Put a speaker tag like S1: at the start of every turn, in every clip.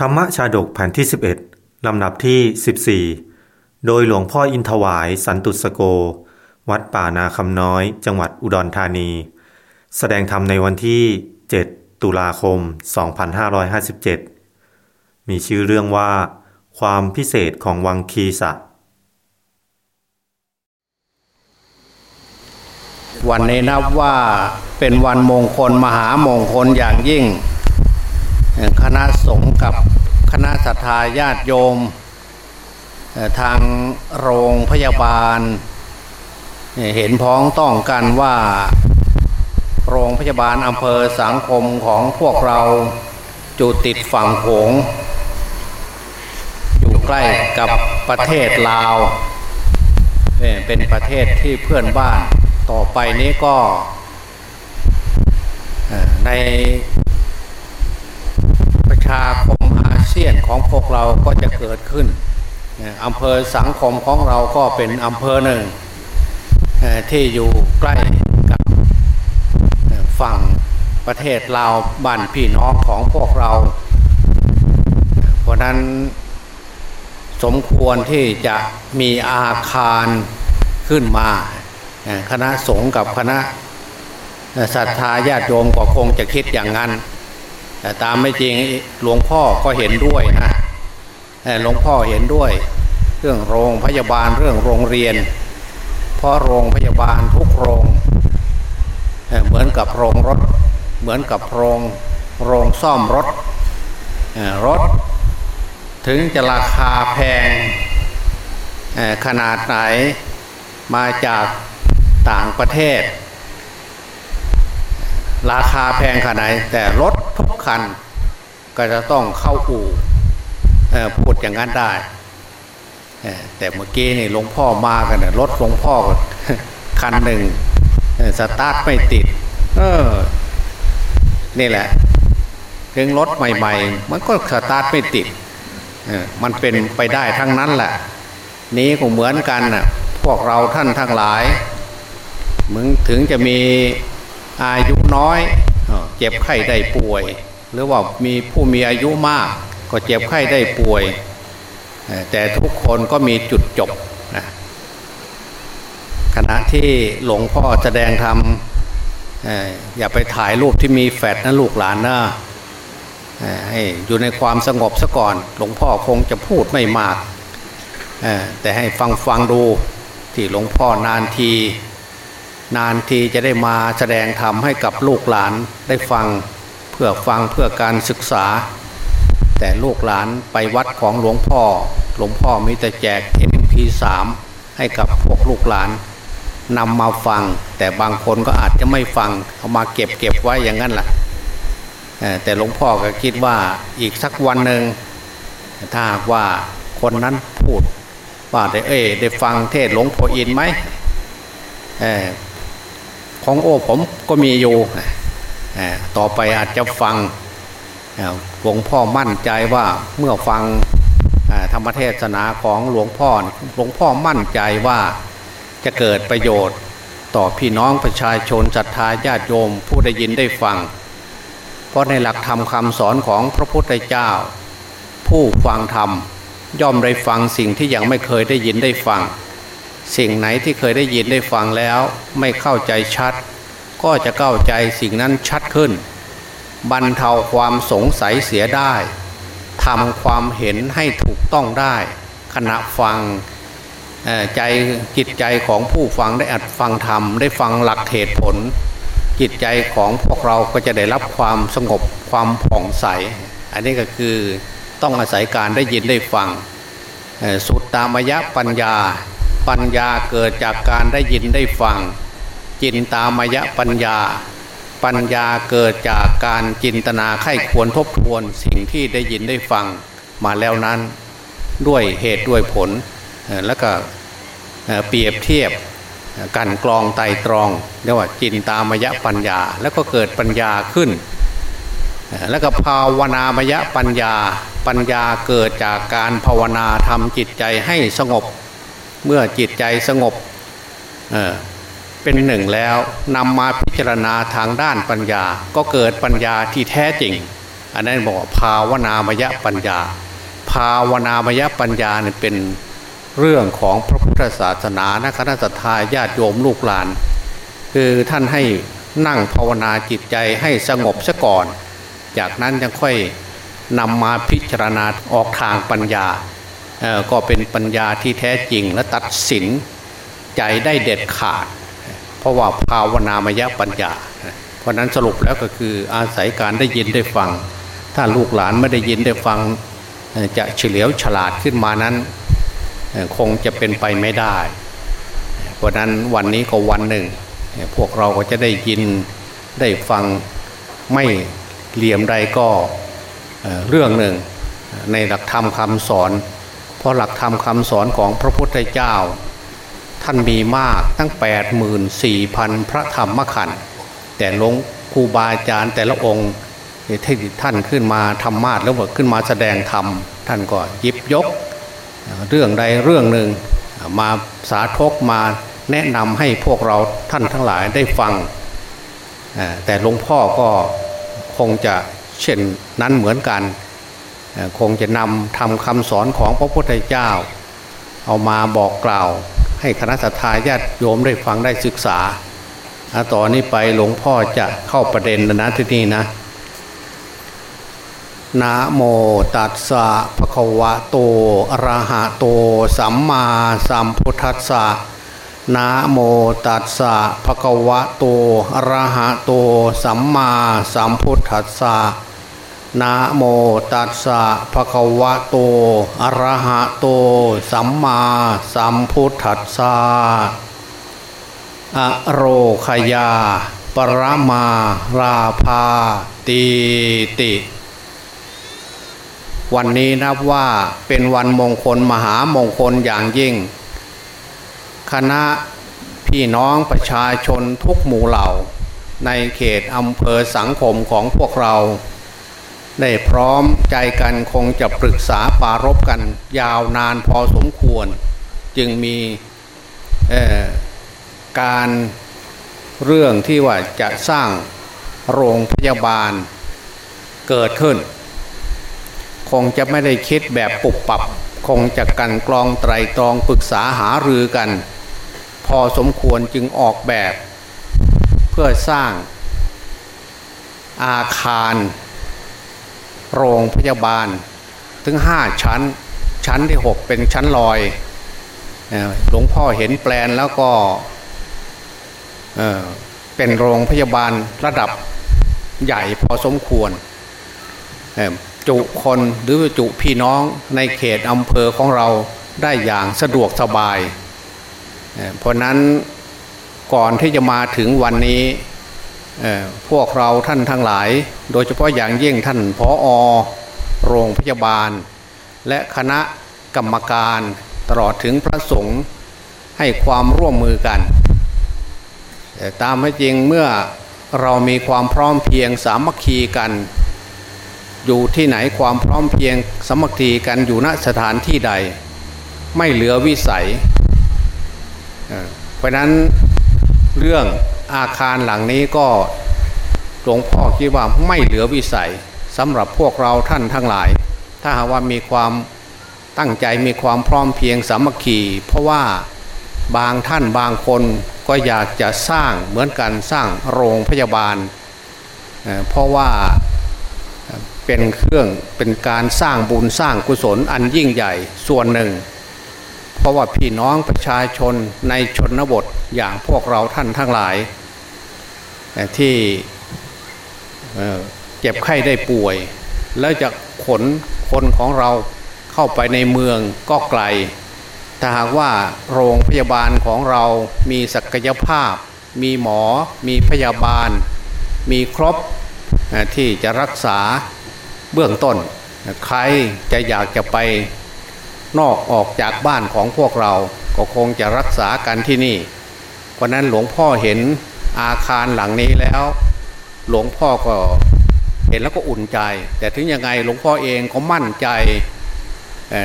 S1: ธรรมชาดกแผ่นที่ 11 ลำดับที่ 14 โดยหลวงพ่ออินทวายสันตุสโก วัดป่านาคำน้อย จังหวัดอุดรธานี แสดงธรรมในวันที่ 7 ตุลาคม 2557 มีชื่อเรื่องว่า ความพิเศษของวังคีสะ
S2: วันนี้นับว่าเป็นวันมงคลมหามงคลอย่างยิ่ง คณะสงฆ์กับคณะสัตยาญาติโยม ทางโรงพยาบาล เห็นพ้องต้องกันว่า โรงพยาบาลอำเภอสังคมของพวกเราอยู่ติดฝั่งโขงอยู่ใกล้กับประเทศลาว เป็นประเทศที่เพื่อนบ้านต่อไปนี้ก็ใน ชาคมอาเซียนของพวกเราก็จะเกิดขึ้นอำเภอสังคมของเราก็เป็นอำเภอหนึ่งที่อยู่ใกล้กับฝั่งประเทศลาวบ้านพี่น้องของพวกเรา เพราะนั้นสมควรที่จะมีอาคารขึ้นมาคณะสงฆ์กับคณะศรัทธาญาติโยมก็คงจะคิดอย่างนั้น แต่ตามไม่จริงหลวงพ่อก็เห็นด้วยนะหลวงพ่อเห็นด้วย เรื่องโรงพยาบาลเรื่องโรงเรียน เพราะโรงพยาบาลทุกโรง เหมือนกับโรงรถ เหมือนกับโรงโรงซ่อมรถรถ ถึงจะราคาแพงขนาดไหนมาจากต่างประเทศ ราคาแพงขนาดไหนแต่รถทุ คันก็จะต้องเข้าอู่พูดอย่างนั้นได้แต่เมื่อกี้นี่หลวงพ่อมากันรถหลวงพ่อคันหนึ่งสตาร์ทไม่ติด เออ นี่แหละถึงรถใหม่ ๆ มันก็สตาร์ทไม่ติดมันเป็นไปได้ทั้งนั้นแหละ นี้ก็เหมือนกันน่ะพวกเราท่านทั้งหลาย มึงถึงจะมีอายุน้อย เจ็บไข้ได้ป่วย หรือว่ามีผู้มีอายุมากก็เจ็บไข้ได้ป่วย แต่ทุกคนก็มีจุดจบนะขณะที่หลวงพ่อแสดงธรรมอย่าไปถ่ายรูปที่มีแฟดนะลูกหลานนะให้อยู่ในความสงบซะก่อน หลวงพ่อคงจะพูดไม่มาก แต่ให้ฟังฟังดูที่หลวงพ่อนานที นานทีจะได้มาแสดงธรรมให้กับลูกหลานได้ฟัง เพื่อฟังเพื่อการศึกษา แต่ลูกหลานไปวัดของหลวงพ่อ หลวงพ่อมีแต่แจก MP3 ให้กับพวกลูกหลานนำมาฟัง แต่บางคนก็อาจจะไม่ฟังเอามาเก็บเก็บไว้อย่างนั้นแหละแต่หลวงพ่อก็คิดว่าอีกสักวันหนึ่งถ้าว่าคนนั้นพูดว่าได้เอ้ได้ฟังเทศหลวงพ่ออินไหมของโอ้ผมก็มีอยู่ ต่อไปอาจจะฟังหลวงพ่อมั่นใจว่าเมื่อฟังธรรมเทศนาของหลวงพ่อหลวงพ่อมั่นใจว่าจะเกิดประโยชน์ต่อพี่น้องประชาชนศรัทธาญาติโยมผู้ได้ยินได้ฟัง เพราะในหลักธรรมคำสอนของพระพุทธเจ้า ผู้ฟังธรรมย่อมได้ฟังสิ่งที่ยังไม่เคยได้ยินได้ฟัง สิ่งไหนที่เคยได้ยินได้ฟังแล้วไม่เข้าใจชัด ก็จะเข้าใจสิ่งนั้นชัดขึ้น บรรเทาความสงสัยเสียได้ทำความเห็นให้ถูกต้องได้ ขณะฟังใจจิตใจของผู้ฟังได้อัดฟังธรรมได้ฟังหลักเหตุผล จิตใจของพวกเราก็จะได้รับความสงบความผ่องใส อันนี้ก็คือต้องอาศัยการได้ยินได้ฟังสุดตามยะปัญญา ปัญญาเกิดจากการได้ยินได้ฟัง จินตามยะปัญญา ปัญญาเกิดจากการจินตนาไข้ควรทบทวนสิ่งที่ได้ยินได้ฟังมาแล้วนั้น ด้วยเหตุด้วยผล แล้วก็เปรียบเทียบกันกรองไตตรองเรียกว่าจินตามยะปัญญา แล้วก็เกิดปัญญาขึ้น แล้วก็ภาวนามยะปัญญา ปัญญาเกิดจากการภาวนาทำจิตใจให้สงบ เมื่อจิตใจสงบ เป็นหนึ่งแล้วนำมาพิจารณาทางด้านปัญญา ก็เกิดปัญญาที่แท้จริง อันนั้นบอกภาวนามยปัญญา ภาวนามยปัญญาเนี่ยเป็นเรื่องของพระพุทธศาสนานะคณะสัตยาญาติโยมลูกหลาน คือท่านให้นั่งภาวนาจิตใจให้สงบซะก่อน จากนั้นยังค่อยนำมาพิจารณาออกทางปัญญาก็เป็นปัญญาที่แท้จริงและตัดสินใจได้เด็ดขาด เพราะว่าภาวนามยปัญญา เพราะนั้นสรุปแล้วก็คืออาศัยการได้ยินได้ฟัง ถ้าลูกหลานไม่ได้ยินได้ฟังจะเฉลียวฉลาดขึ้นมานั้นคงจะเป็นไปไม่ได้ เพราะนั้นวันนี้ก็วันหนึ่ง พวกเราก็จะได้ยินได้ฟังไม่เหลี่ยมใดก็เรื่องหนึ่งในหลักธรรมคำสอน เพราะหลักธรรมคำสอนของพระพุทธเจ้า ท่านมีมากตั้ง 8 4 0 0 0 พระธรรมขันธ์แต่หลวงครูบาอาจารย์แต่ละองค์ที่ท่านขึ้นมาธรรมาทแล้วขึ้นมาแสดงธรรมท่านก็ยิบยก เรื่องใดเรื่องหนึ่งมาสาธกมาแนะนำให้พวกเราท่านทั้งหลายได้ฟัง แต่หลวงพ่อก็คงจะเช่นนั้นเหมือนกัน คงจะนำทำคำสอนของพระพุทธเจ้า เอามาบอกกล่าว ให้คณะสัตยาญาติโยมได้ฟังได้ศึกษาต่อนนี้ไปหลวงพ่อจะเข้าประเด็นนะที่นี่นะนะโมตัสสะภะคะวะโตอะระหะโต สัมมาสัมพุทธัสสะนะโมตัสสะภะคะวะโตอะระหะโต สัมมาสัมพุทธัสสะ นะโมตัสสะภะคะวะโต อะระหะโต สัมมาสัมพุทธัสสะอะโรคยา ปรมาราภาตีติ วันนี้นับว่าเป็นวันมงคลมหามงคลอย่างยิ่ง คณะพี่น้องประชาชนทุกหมู่เหล่า ในเขตอำเภอสังคมของพวกเรา ได้พร้อมใจกันคงจะปรึกษาปารบกันยาวนานพอสมควร จึงมีการเรื่องที่ว่าจะสร้างโรงพยาบาลเกิดขึ้น คงจะไม่ได้คิดแบบปุบปับ คงจะกันกรองไตรตรองปรึกษาหารือกัน พอสมควรจึงออกแบบ เพื่อสร้างอาคาร โรงพยาบาลถึงห้าชั้น ชั้นที่หกเป็นชั้นลอยหลวงพ่อเห็นแปลนแล้วก็เป็นโรงพยาบาลระดับใหญ่พอสมควรจุคนหรือจุพี่น้องในเขตอำเภอของเราได้อย่างสะดวกสบาย เพราะนั้นก่อนที่จะมาถึงวันนี้ พวกเราท่านทั้งหลาย โดยเฉพาะอย่างยิ่งท่านพออโรงพยาบาล และคณะกรรมการตลอดถึงพระสงฆ์ให้ความร่วมมือกัน ตามให้จริงเมื่อเรามีความพร้อมเพียงสามัคคีกัน อยู่ที่ไหนความพร้อมเพียงสามัครีกันอยู่ณสถานที่ใด ไม่เหลือวิสัย เพราะนั้นเรื่อง อาคารหลังนี้ก็หลวงพ่อคิดว่าไม่เหลือวิสัยสำหรับพวกเราท่านทั้งหลาย ถ้าหากว่ามีความตั้งใจมีความพร้อมเพียงสามัคคีเพราะว่าบางท่านบางคนก็อยากจะสร้างเหมือนกันสร้างโรงพยาบาล เพราะว่าเป็นเครื่องเป็นการสร้างบุญสร้างกุศลอันยิ่งใหญ่ส่วนหนึ่ง เพราะว่าพี่น้องประชาชนในชนบทอย่างพวกเราท่านทั้งหลาย ที่เจ็บไข้ได้ป่วย แล้วจะขนคนของเราเข้าไปในเมืองก็ไกล ถ้าหากว่าโรงพยาบาลของเรามีศักยภาพ มีหมอ มีพยาบาล มีครบที่จะรักษาเบื้องต้น ใครจะอยากจะไป นอกออกจากบ้านของพวกเราก็คงจะรักษากันที่นี่ เพราะนั้นหลวงพ่อเห็นอาคารหลังนี้แล้ว หลวงพ่อก็เห็นแล้วก็อุ่นใจ แต่ถึงยังไงหลวงพ่อเองก็มั่นใจ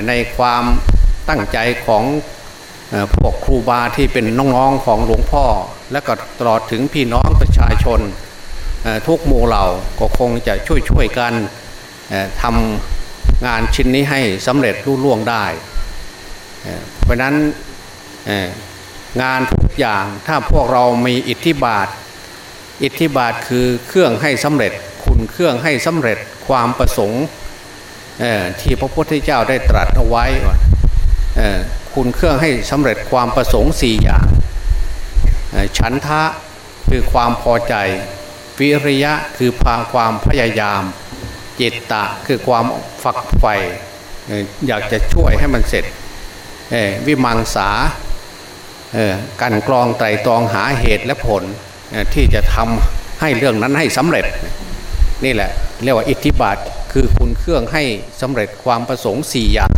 S2: ในความตั้งใจของพวกครูบาที่เป็นน้องๆของหลวงพ่อ และก็ตลอดถึงพี่น้องประชาชนทุกหมู่เหล่าก็คงจะช่วยๆกันทำ งานชิ้นนี้ให้สำเร็จรุ่ล่วงได้ เพราะนั้นงานทุกอย่างถ้าพวกเรามีอิทธิบาท อิทธิบาทคือเครื่องให้สำเร็จคุณเครื่องให้สำเร็จความประสงค์ที่พระพุทธเจ้าได้ตรัสเอาไว้คุณเครื่องให้สำเร็จความประสงค์สี่อย่างฉันทะคือความพอใจ วิริยะคือพาความพยายาม จิตตะคือความฝักใฝ่อยากจะช่วยให้มันเสร็จวิมังสาการกรองไตรตรองหาเหตุและผลที่จะทำให้เรื่องนั้นให้สำเร็จ นี่แหละเรียกว่าอิทธิบาทคือคุณเครื่องให้สำเร็จความประสงค์สี่อย่าง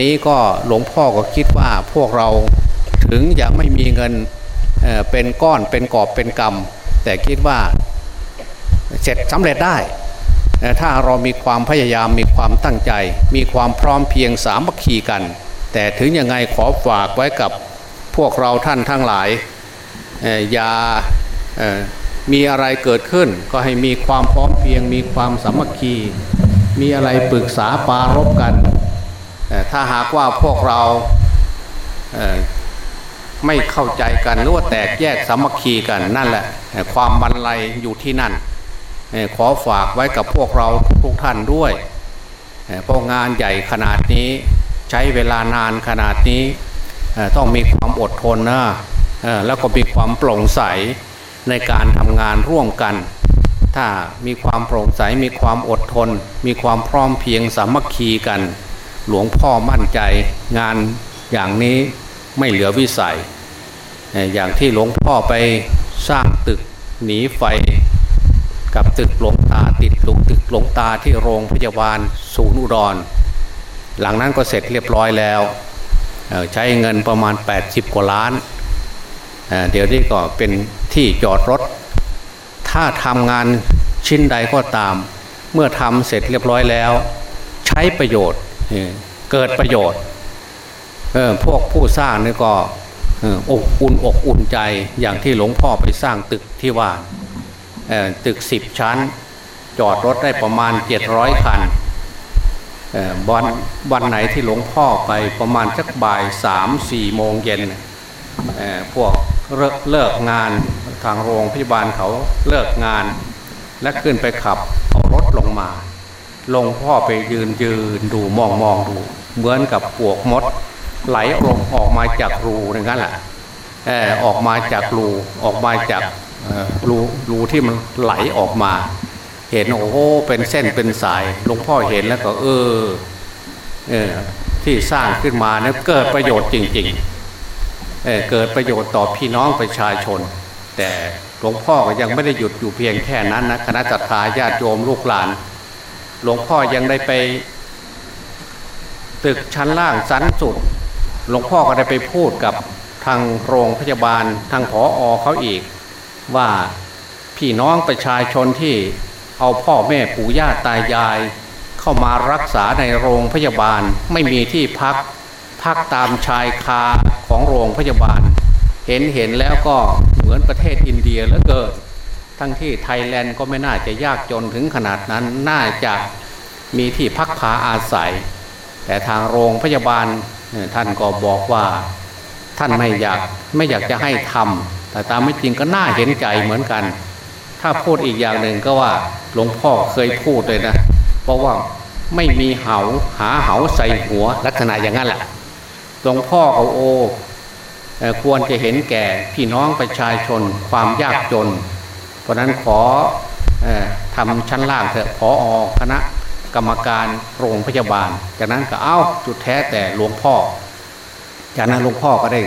S2: นี้ก็หลวงพ่อก็คิดว่าพวกเราถึงจะไม่มีเงินเป็นก้อนเป็นกอบเป็นกำแต่คิดว่าเสร็จสำเร็จได้ ถ้าเรามีความพยายามมีความตั้งใจ มีความพร้อมเพียงสามัคคีกัน แต่ถึงยังไงขอฝากไว้กับพวกเราท่านทั้งหลายอย่ามีอะไรเกิดขึ้น ก็ให้มีความพร้อมเพียง มีความสามัคคี มีอะไรปรึกษาปารบกัน ถ้าหากว่าพวกเราไม่เข้าใจกันหรือว่าแตกแยกสามัคคีกันนั่นแหละความมันไลอยู่ที่นั่น ขอฝากไว้กับพวกเราทุกท่านด้วยเพราะงานใหญ่ขนาดนี้ใช้เวลานานขนาดนี้ต้องมีความอดทนนะแล้วก็มีความโปร่งใสในการทำงานร่วมกัน ถ้ามีความโปร่งใสมีความอดทน มีความพร้อมเพียงสามัคคีกัน หลวงพ่อมั่นใจงานอย่างนี้ไม่เหลือวิสัย อย่างที่หลวงพ่อไปสร้างตึกหนีไฟ กับตึกหลวงตาติดลุกตึกหลวงตาที่โรงพยาบาลศูนย์อุดร หลังนั้นก็เสร็จเรียบร้อยแล้วใช้เงินประมาณ 80 กว่าล้านเดี๋ยวนี้ก็เป็นที่จอดรถ ถ้าทำงานชิ้นใดก็ตาม เมื่อทำเสร็จเรียบร้อยแล้ว ใช้ประโยชน์เกิดประโยชน์พวกผู้สร้างนี่ก็อบอุ่นอกอุ่นใจอย่างที่หลวงพ่อไปสร้างตึกที่ว่า ตึกสิบชั้น จอดรถได้ประมาณเจ็ดร้อยคันวันวันไหนที่หลวงพ่อไปประมาณสักบ่ายสามสี่โมงเย็นพวกเลิกเลิกงานทางโรงพยาบาลเขาเลิกงาน และขึ้นไปขับเอารถลงมาลงพ่อไปยืนยืนดูมองมองดู เหมือนกับปวกมด ไหลลงออกมาจากรูอย่างนั้นแหละออกมาจากรูออกมาจาก รูรูที่มันไหลออกมา เห็นโอ้โหเป็นเส้นเป็นสายหลวงพ่อเห็นแล้วก็เออเออที่สร้างขึ้นมาเนี่ยเกิดประโยชน์จริงๆเเกิดประโยชน์ต่อพี่น้องประชาชน แต่หลวงพ่อก็ยังไม่ได้หยุดอยู่เพียงแค่นั้นนะคณะจัตตาญาติโยมลูกหลาน หลวงพ่อยังได้ไป ตึกชั้นล่างสันสุด หลวงพ่อก็ได้ไปพูดกับทางโรงพยาบาลทางผออเขาอีก ว่าพี่น้องประชาชนที่เอาพ่อแม่ปู่ย่าตายาย เข้ามารักษาในโรงพยาบาลไม่มีที่พัก พักตามชายคาของโรงพยาบาล เห็นเห็นแล้วก็เหมือนประเทศอินเดียแล้วเกิดทั้งที่ไทยแลนด์ก็ไม่น่าจะยากจนถึงขนาดนั้นน่าจะมีที่พักผาอาศัย แต่ทางโรงพยาบาลท่านก็บอกว่า ท่านไม่อยากไม่อยากจะให้ทำแต่ตามไม่จริงก็น่าเห็นใจเหมือนกัน ถ้าพูดอีกอย่างหนึ่งก็ว่าหลวงพ่อเคยพูดเลยนะ เพราะว่าไม่มีเหาหาเหาใส่หัวลักษณะอย่างนั้นแหละหลวงพ่อเขาโอควรจะเห็นแก่พี่น้องประชาชนความยากจน เพราะนั้นขอทำชั้นล่างเถอะพออคณะกรรมการโรงพยาบาล จากนั้นก็เอาจุดแท้แต่หลวงพ่อ จากนั้นหลวงพ่อก็ได้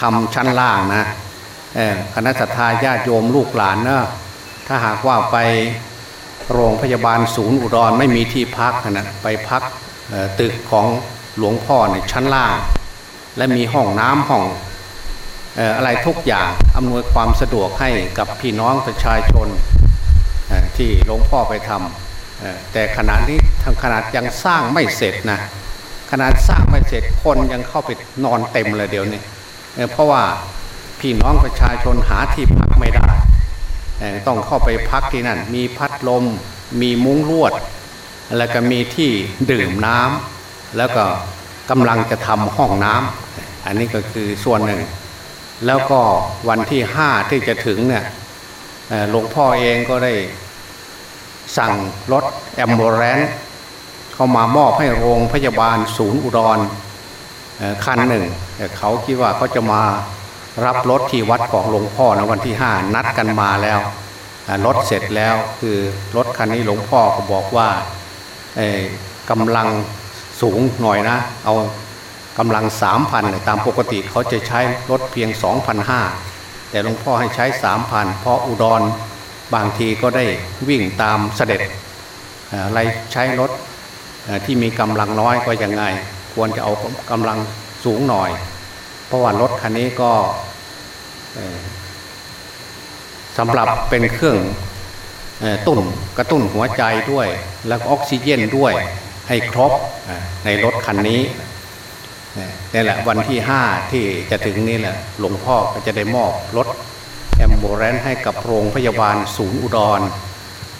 S2: ทำชั้นล่างนะคณะสัตยาญาติโยมลูกหลานเนะถ้าหากว่าไปโรงพยาบาลศูนย์อุดรไม่มีที่พักนะไปพักตึกของหลวงพ่อในชั้นล่าง และมีห้องน้ำห้องอะไรทุกอย่างอำนวยความสะดวกให้กับพี่น้องประชาชนที่หลวงพ่อไปทำแต่ขณะนี้ทางขนาดยังสร้างไม่เสร็จนะ ขนาดสร้างไม่เสร็จคนยังเข้าไปนอนเต็มเลยเดี๋ยวนี้เพราะว่าพี่น้องประชาชนหาที่พักไม่ได้ ต้องเข้าไปพักที่นั่น มีพัดลม มีมุ้งลวด แล้วก็มีที่ดื่มน้ำแล้วก็กำลังจะทำห้องน้ำอันนี้ก็คือส่วนหนึ่ง แล้วก็วันที่ห้าที่จะถึงเนี่ยหลวงพ่อเองก็ได้สั่งรถแอมบูเรน เขามามอบให้โรงพยาบาลศูนย์อุดรคันหนึ่งเขาคิดว่าเขาจะมารับรถที่วัดของหลวงพ่อนะวันที่ห้านัดกันมาแล้วรถเสร็จแล้วคือรถคันนี้หลวงพ่อก็บอกว่ากำลังสูงหน่อยนะ เอากำลังสามพันตามปกติเขาจะใช้รถเพียงสองพันห้าแต่หลวงพ่อให้ใช้สามพันเพราะอุดรบางทีก็ได้วิ่งตามเสด็จอะไรใช้รถ ที่มีกำลังน้อยก็ยังไง ควรจะเอากำลังสูงหน่อย เพราะว่ารถคันนี้ก็สำหรับเป็นเครื่องตุ่นกระตุ้นหัวใจด้วย แล้วออกซิเจนด้วยให้ครบในรถคันนี้นี่แหละวันที่ห้าที่จะถึงนี่แหละหลวงพ่อก็จะได้มอบรถแอมโบเรนให้กับโรงพยาบาลศูนย์อุดร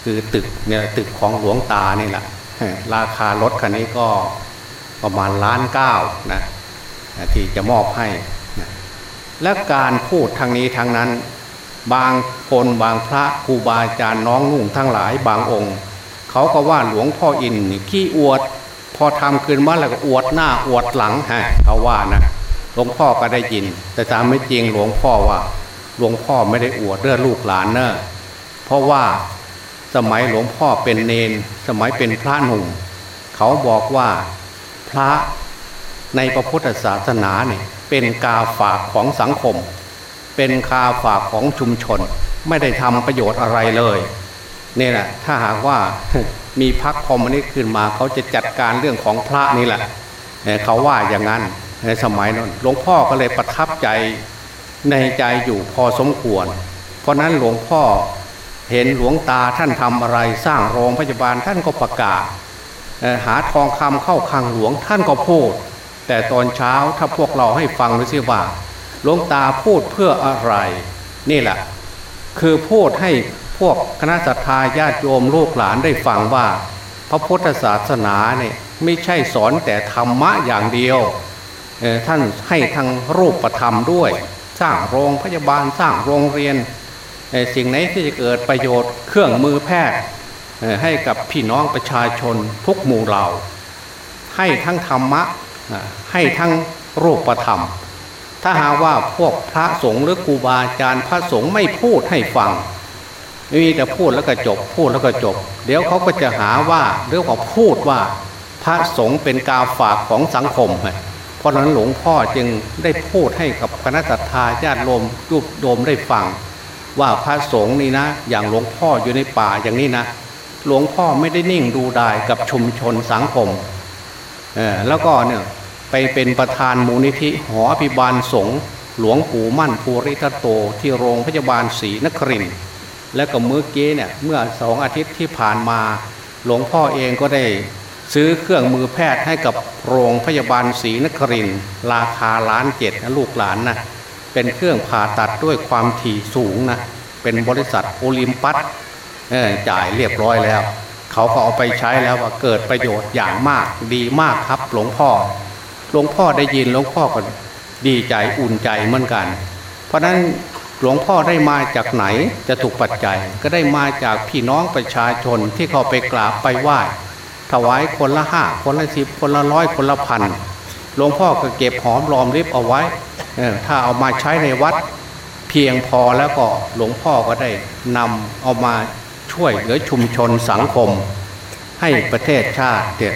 S2: คือตึกเนี่ยตึกของหลวงตานี่แหละ ราคารถคันนี้ก็ประมาณล้านเก้านะที่จะมอบให้นะและการพูดทางนี้ทางนั้น บางคนบางพระครูบาอาจารย์น้องนุ่งทั้งหลายบางองค์ เขาก็ว่าหลวงพ่ออินขี้อวด พอทำคืนมาแล้วก็อวดหน้าอวดหลังฮะเขาว่านะหลวงพ่อก็ได้ยิน แต่ตามไม่จริงหลวงพ่อว่าหลวงพ่อไม่ได้อวดเรื่องลูกหลานเนอะเพราะว่า สมัยหลวงพ่อเป็นเนน สมัยเป็นพระหนุ่ม เขาบอกว่าพระในพระพุทธศาสนาเนี่ยเป็นกาฝากของสังคม เป็นคาฝากของชุมชน ไม่ได้ทำประโยชน์อะไรเลยเนี่ยแหละถ้าหากว่ามีพักคอมมิวนิสต์ขึ้นมา เขาจะจัดการเรื่องของพระนี่แหละเขาว่าอย่างนั้นในสมัยนั้นหลวงพ่อก็เลยประทับใจในใจอยู่พอสมควร เพราะนั้นหลวงพ่อ เห็นหลวงตาท่านทำอะไรสร้างโรงพยาบาลท่านก็ประกาศ หาทองคำเข้าคังหลวงท่านก็พูด แต่ตอนเช้าถ้าพวกเราให้ฟังดูสิว่าหลวงตาพูดเพื่ออะไร นี่แหละ คือพูดให้พวกคณะสัตยาญาติโยมลูกหลานได้ฟังว่า พระพุทธศาสนาเนี่ยไม่ใช่สอนแต่ธรรมะอย่างเดียวท่านให้ทางรูปธรรมด้วย สร้างโรงพยาบาลสร้างโรงเรียน สิ่งไหนที่จะเกิดประโยชน์เครื่องมือแพทย์ให้กับพี่น้องประชาชนทุกหมู่เหล่า ให้ทั้งธรรมะให้ทั้งรูปธรรม ถ้าหาว่าพวกพระสงฆ์หรือครูบาอาจารย์พระสงฆ์ไม่พูดให้ฟังมีแต่พูดแล้วก็จบพูดแล้วก็จบ เดี๋ยวเขาก็จะหาว่าเรื่องของพูดว่าพระสงฆ์เป็นกาฝากของสังคม เพราะนั้นหลวงพ่อจึงได้พูดให้กับคณะสัตยาญาติโยมยุบโยมได้ฟัง ว่าพระสงฆ์นี่นะ อย่างหลวงพ่ออยู่ในป่าอย่างนี้นะหลวงพ่อไม่ได้นิ่งดูดายกับชุมชนสังคมเออแล้วก็เนี่ยไปเป็นประธานมูลนิธิหออภิบาลสงฆ์หลวงปู่มั่นภูริทัตโต ที่โรงพยาบาลศรีนครินและก็เมื่อกี้เนี่ยเมื่อสองอาทิตย์ที่ผ่านมาหลวงพ่อเองก็ได้ซื้อเครื่องมือแพทย์ให้กับโรงพยาบาลศรีนครินราคาล้านเจ็ดนะลูกหลานนะ เป็นเครื่องผ่าตัดด้วยความถี่สูงนะเป็นบริษัทโอลิมปัสจ่ายเรียบร้อยแล้ว เขาก็เอาไปใช้แล้วว่าเกิดประโยชน์อย่างมากดีมากครับหลวงพ่อ หลวงพ่อได้ยินหลวงพ่อก็ดีใจอุ่นใจเหมือนกัน เพราะนั้นหลวงพ่อได้มาจากไหนจะถูกปัจจัยก็ได้มาจากพี่น้องประชาชนที่เขาไปกราบไปไหว้ถวายคนละห้าคนละสิบคนละร้อยคนละพันหลวงพ่อก็เก็บหอมรอมริบเอาไว้ ถ้าเอามาใช้ในวัดเพียงพอแล้วก็หลวงพ่อก็ได้นำเอามาช่วยเหลือชุมชนสังคม ให้ประเทศชาติเด็ด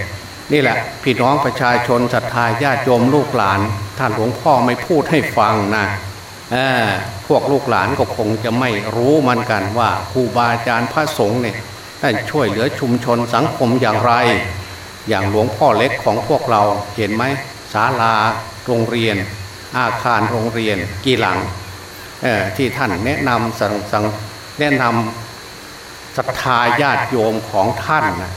S2: นี่แหละพี่น้องประชาชนศรัทธาญาติโยมลูกหลานท่านหลวงพ่อไม่พูดให้ฟังนะพวกลูกหลานก็คงจะไม่รู้มันกันว่าครูบาอาจารย์พระสงฆ์เนี่ยท่านช่วยเหลือชุมชนสังคมอย่างไร อย่างหลวงพ่อเล็กของพวกเราเห็นไหมศาลาโรงเรียน อาคารโรงเรียนกี่หลังที่ท่านแนะนำสั่งสั่งแนะนำศรัทธาญาติโยมของท่านนะ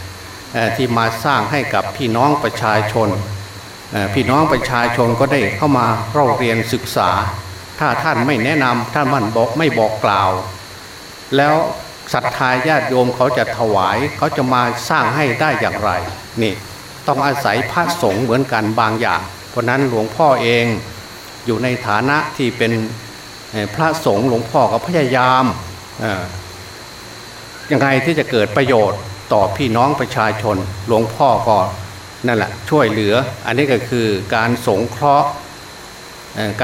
S2: ที่มาสร้างให้กับพี่น้องประชาชน พี่น้องประชาชนก็ได้เข้ามาเราเรียนศึกษา ถ้าท่านไม่แนะนำท่านมันบอกไม่บอกกล่าว แล้วศรัทธาญาติโยมเขาจะถวายเขาจะมาสร้างให้ได้อย่างไรนี่ต้องอาศัยพระสงฆ์เหมือนกันบางอย่าง เพราะนั้นหลวงพ่อเอง อยู่ในฐานะที่เป็นพระสงฆ์หลวงพ่อก็พยายามยังไงที่จะเกิดประโยชน์ต่อพี่น้องประชาชนหลวงพ่อก็นั่นแหละช่วยเหลือ อันนี้ก็คือการสงเคราะห์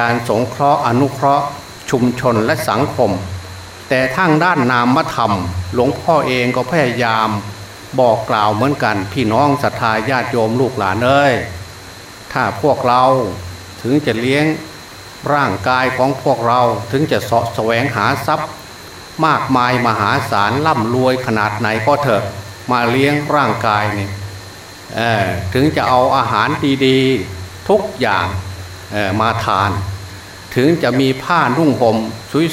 S2: การสงเคราะห์อนุเคราะห์ชุมชนและสังคม แต่ทางด้านนามธรรม หลวงพ่อเองก็พยายามบอกกล่าวเหมือนกัน พี่น้องศรัทธาญาติโยมลูกหลานเอ้ยถ้าพวกเรา ถึงจะเลี้ยงร่างกายของพวกเราถึงจะสะแสวงหาทรัพย์ มากมายมหาศาลร่ำรวยขนาดไหนก็เถอะมาเลี้ยงร่างกายนี่ถึงจะเอาอาหารดีๆทุกอย่างมาทาน ถึงจะมีผ้านุ่งห่ม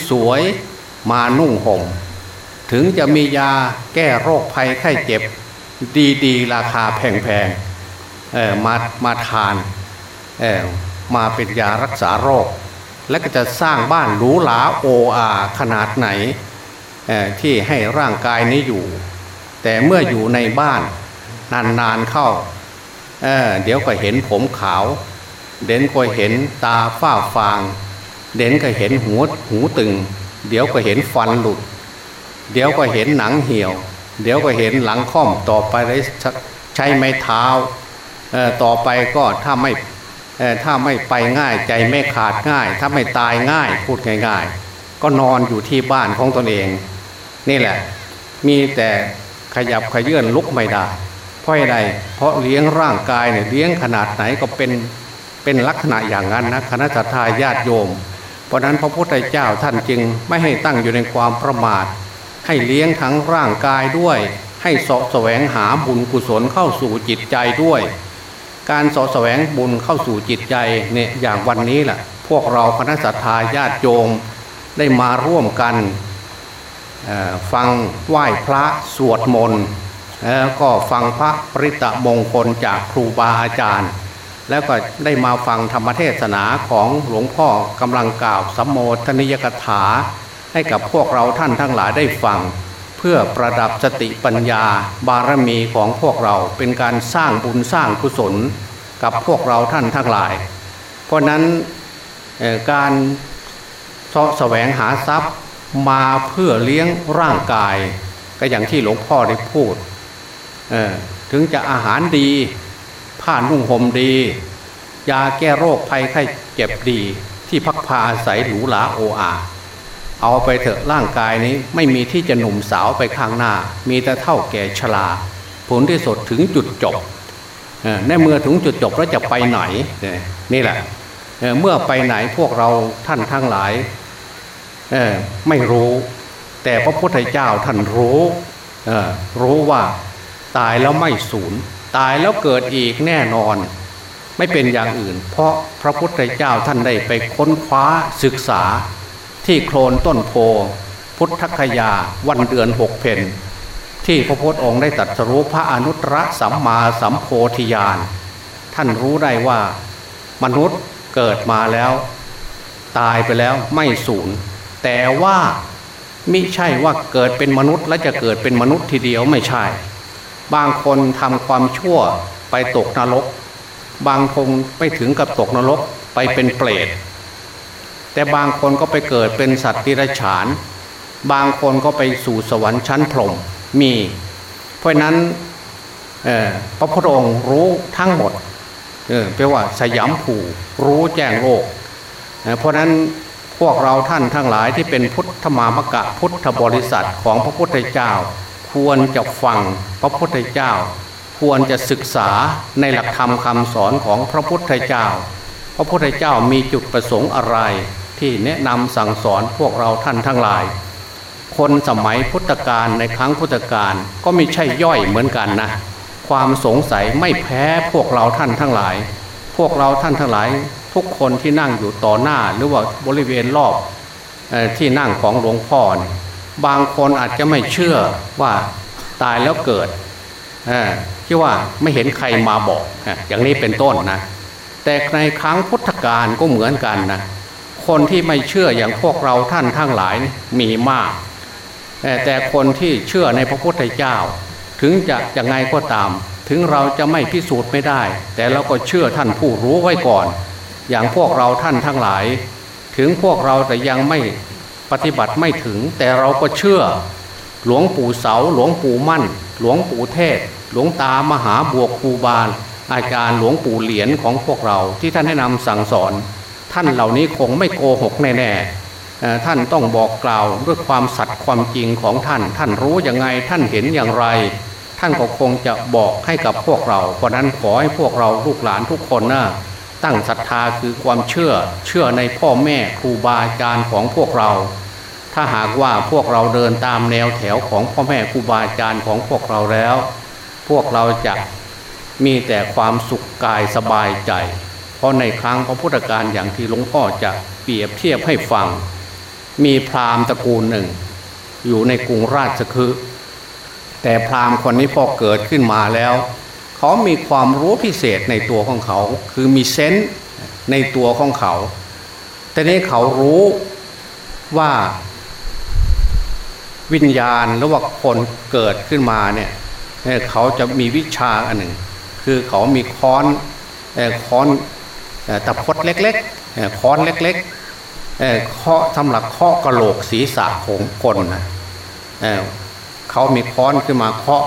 S2: สวยๆมานุ่งห่ม ถึงจะมียาแก้โรคภัยไข้เจ็บ ดีๆ ราคาแพงๆมามาทาน มาเป็นยารักษาโรค และก็จะสร้างบ้านหรูหราโออาขนาดไหนที่ให้ร่างกายนี้อยู่ แต่เมื่ออยู่ในบ้านนานๆเข้าเเดี๋ยวก็เห็นผมขาว เด่นก็เห็นตาฝ้าฟาง เด่นก็เห็นหัวหูตึง เดี๋ยวก็เห็นฟันหลุด เดี๋ยวก็เห็นหนังเหี่ยว เดี๋ยวก็เห็นหลังค่อมต่อไปใช้ไม้เท้าต่อไปก็ถ้าไม่ ถ้าไม่ไปง่ายใจไม่ขาดง่าย ถ้าไม่ตายง่ายพูดง่าย ๆ ก็นอนอยู่ที่บ้านของตนเอง นี่แหละ มีแต่ขยับขยื่นลุกไม่ได้เพราะอะไรเพราะเลี้ยงร่างกายเนี่ยเลี้ยงขนาดไหนก็เป็นเป็นลักษณะอย่างนั้นนะคณะทาญาติโยม เพราะนั้นพระพุทธเจ้าท่านจึงไม่ให้ตั้งอยู่ในความประมาท ให้เลี้ยงทั้งร่างกายด้วย ให้สาะแสวงหาบุญกุศลเข้าสู่จิตใจด้วย การสอแสวงบุญเข้าสู่จิตใจเนี่ยอย่างวันนี้แหละพวกเราคณะสัตยาญาติโยมได้มาร่วมกันฟังไหว้พระสวดมนต์แล้วก็ฟังพระปริตะมงคลจากครูบาอาจารย์ แล้วก็ได้มาฟังธรรมเทศนาของหลวงพ่อกำลังกล่าวสัมโมทนิยกถา ให้กับพวกเราท่านทั้งหลายได้ฟัง พื่อประดับสติปัญญาบารมีของพวกเราเป็นการสร้างบุญสร้างกุศลกับพวกเราท่านทั้งหลาย เพราะนั้นการสาะแสวงหาทรัพย์มาเพื่อเลี้ยงร่างกาย ก็อย่างที่หลวงพ่อได้พูด ถึงจะอาหารดี ผ้านุ่งห่มดี ยาแก้โรคภัยไข้เจ็บดีที่พักพาอาศัยหรูหราโออา เอาไปเถอะร่างกายนี้ไม่มีที่จะหนุ่มสาวไปข้างหน้า มีแต่เท่าแก่ชรา ผลที่สุดถึงจุดจบในเมื่อถึงจุดจบแล้วจะไปไหนนี่แหละเมื่อไปไหนพวกเราท่านทั้งหลายไม่รู้ แต่พระพุทธเจ้าท่านรู้รู้ว่าตายแล้วไม่สูญตายแล้วเกิดอีกแน่นอน ไม่เป็นอย่างอื่น เพราะพระพุทธเจ้าท่านได้ไปค้นคว้าศึกษา ที่โคลนต้นโพพุทธคยาวันเดือนหกเพนที่พระพุทธองค์ได้ตรัสรู้พระอนุตตรสัมมาสัมโพธิญาณท่านรู้ได้ว่ามนุษย์เกิดมาแล้ว ตายไปแล้วไม่สูญแต่ว่ามิใช่ว่าเกิดเป็นมนุษย์และจะเกิดเป็นมนุษย์ทีเดียวไม่ใช่ บางคนทำความชั่วไปตกนรก บางคนไม่ถึงกับตกนรกไปเป็นเปรต แต่บางคนก็ไปเกิดเป็นสัตว์ดิรัจฉาน บางคนก็ไปสู่สวรรค์ชั้นพรหมมี เพราะนั้นพระพุทธองค์รู้ทั้งหมดแปลว่าสยามผูรู้แจ้งโลกเพราะนั้นพวกเราท่านทั้งหลายที่เป็นพุทธมามกะพุทธบริษัทของพระพุทธเจ้า ควรจะฟังพระพุทธเจ้า ควรจะศึกษาในหลักธรรมคำสอนของพระพุทธเจ้า พระพุทธเจ้ามีจุดประสงค์อะไร ที่แนะนำสั่งสอนพวกเราท่านทั้งหลาย คนสมัยพุทธกาลในครั้งพุทธกาลก็ไม่ใช่ย่อยเหมือนกันนะ ความสงสัยไม่แพ้พวกเราท่านทั้งหลาย พวกเราท่านทั้งหลาย ทุกคนที่นั่งอยู่ต่อหน้าหรือว่าบริเวณรอบที่นั่งของหลวงพ่อบางคนอาจจะไม่เชื่อว่าตายแล้วเกิดที่ว่าไม่เห็นใครมาบอก อย่างนี้เป็นต้นนะ แต่ในครั้งพุทธกาลก็เหมือนกันนะ คนที่ไม่เชื่ออย่างพวกเราท่านทั้งหลายมีมาก แต่คนที่เชื่อในพระพุทธเจ้า ถึงจะยังไงก็ตาม ถึงเราจะไม่พิสูจน์ไม่ได้ แต่เราก็เชื่อท่านผู้รู้ไว้ก่อน อย่างพวกเราท่านทั้งหลาย ถึงพวกเราแต่ยังไม่ปฏิบัติไม่ถึง แต่เราก็เชื่อ หลวงปู่เสา หลวงปู่มั่น หลวงปู่เทศ หลวงตามหาบวกครูบาลอาจารย์หลวงปู่เหรียญของพวกเราที่ท่านให้นำสั่งสอน ท่านเหล่านี้คงไม่โกหกแน่ๆท่านต้องบอกกล่าวด้วยความสัตย์ความจริงของท่าน ท่านรู้ยังไงท่านเห็นอย่างไร ท่านก็คงจะบอกให้กับพวกเรา เพราะนั้นขอให้พวกเราลูกหลานทุกคนนะตั้งศรัทธาคือความเชื่อเชื่อในพ่อแม่ครูบาอาจารย์ของพวกเรา ถ้าหากว่าพวกเราเดินตามแนวแถวของพ่อแม่ครูบาอาจารย์ของพวกเราแล้ว พวกเราจะมีแต่ความสุขกายสบายใจ ราะในครั้งพระพุทธการอย่างที่หลวงพ่อจะเปรียบเทียบให้ฟัง มีพราหมณ์ตระกูลหนึ่ง อยู่ในกรุงราชคฤห์แต่พราหมณ์คนนี้พอเกิดขึ้นมาแล้ว เขามีความรู้พิเศษในตัวของเขา คือมีเซนต์ในตัวของเขา แต่นี้เขารู้ว่าวิญญาณหรือว่าคนเกิดขึ้นมาเนี่ยเขาจะมีวิชาอันหนึ่ง คือเขามีค้อนค้อน ตะพดเล็กๆค้อนเล็กๆเคาะสำหรับเคาะกระโหลกศีรษะของคนนะเขามีค้อนขึ้นมาเคาะ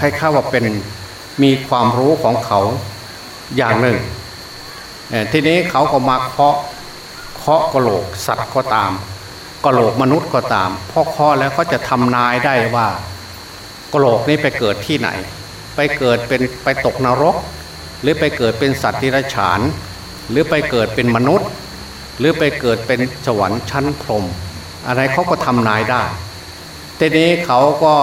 S2: ให้ข้าว่าเป็นมีความรู้ของเขาอย่างหนึ่งทีนี้เขาก็มาเคาะเคาะกระโหลกสัตว์ก็ตามกระโหลกมนุษย์ก็ตามพอเคาะแล้วเขาจะทำนายได้ว่ากระโหลกนี้ไปเกิดที่ไหน ไปเกิดเป็นไปตกนรก หรือไปเกิดเป็นสัตว์ที่ไรฉาน หรือไปเกิดเป็นมนุษย์ หรือไปเกิดเป็นสวรรค์ชั้นพรหมอะไรเขาก็ทำนายได้ทีนี้เขาก็